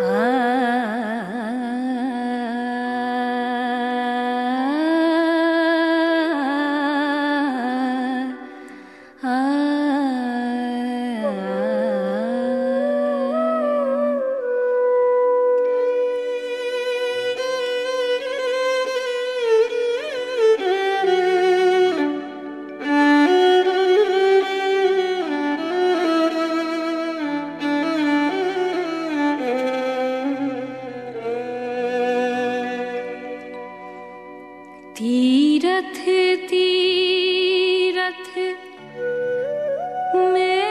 Ah. Tirath Tirath में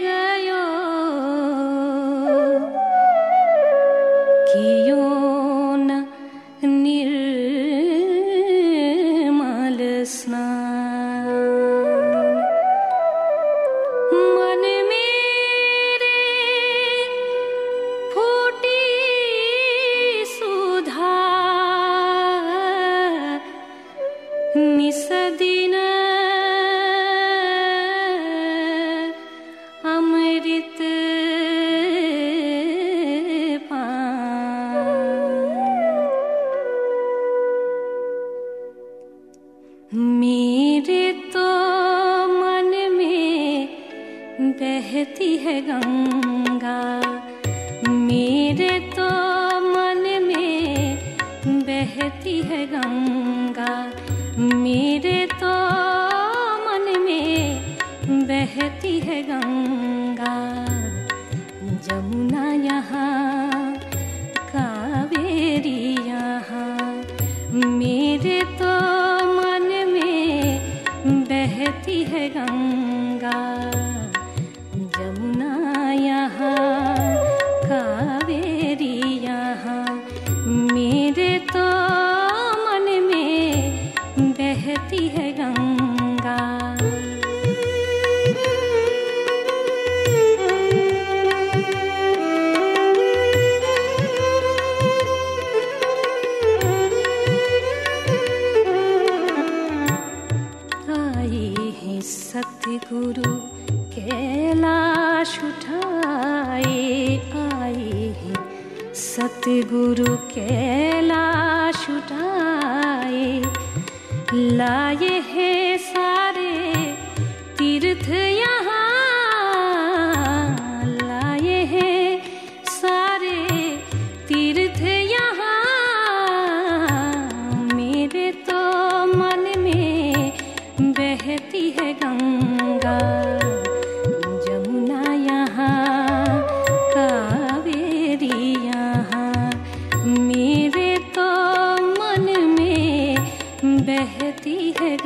गयो कियो बहती है गंगा, मेरे तो मन में बहती है गंगा, मेरे तो मन में बहती है गंगा। जमुना यहाँ, कावेरी यहाँ, मेरे तो बहती है गंगा। सतगुरु कैलाश उठाए। आई है सतगुरु कैलाश उठाए। लाए है सारे तीर्थ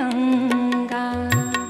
है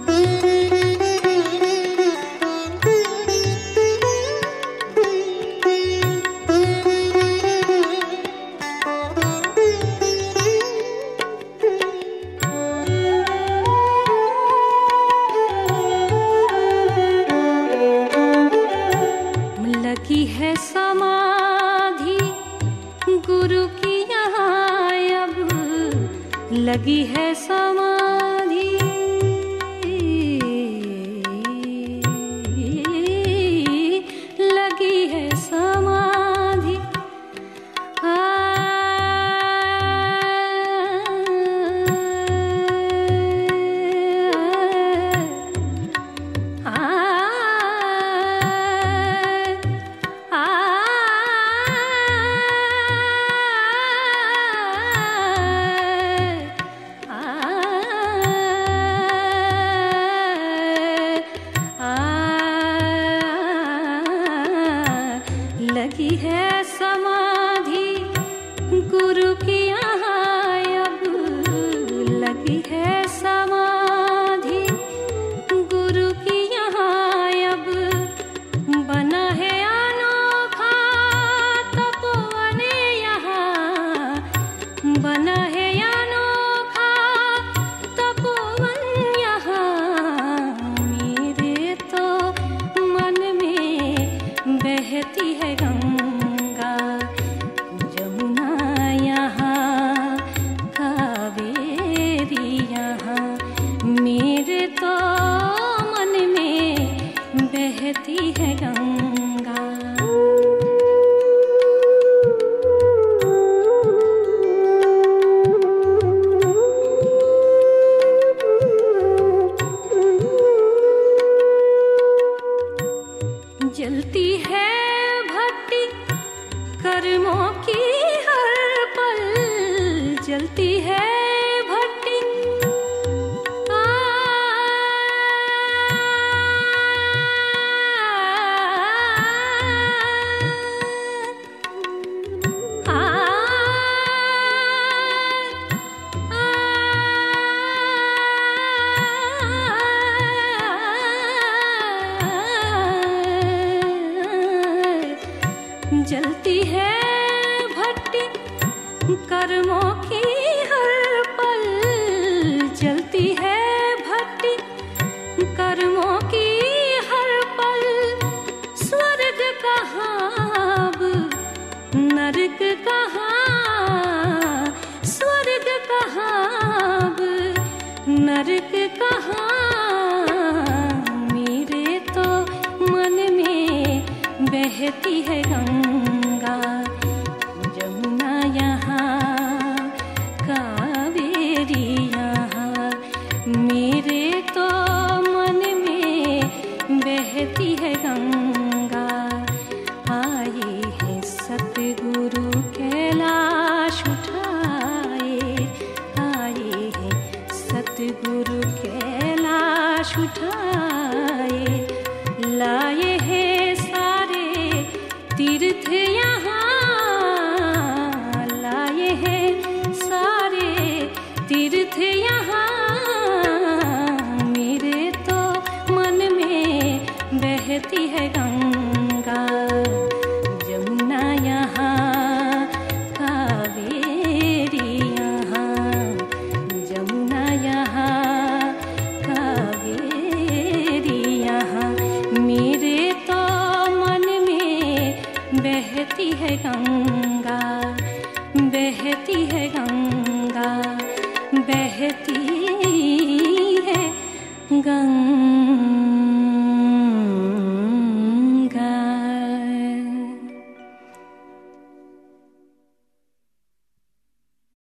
बहती है गंगा। जलती है भक्ति कर्मों की जलती है भट्टी, कर्मों की हर पल जलती है भट्टी, कर्मों की हर पल। स्वर्ग कहाँ नरक कहाँ स्वर्ग कहाँ नरक कहाँ मेरे तो मन में बहती है गंगा। Guru बहती है गंगा बहती है गंगा।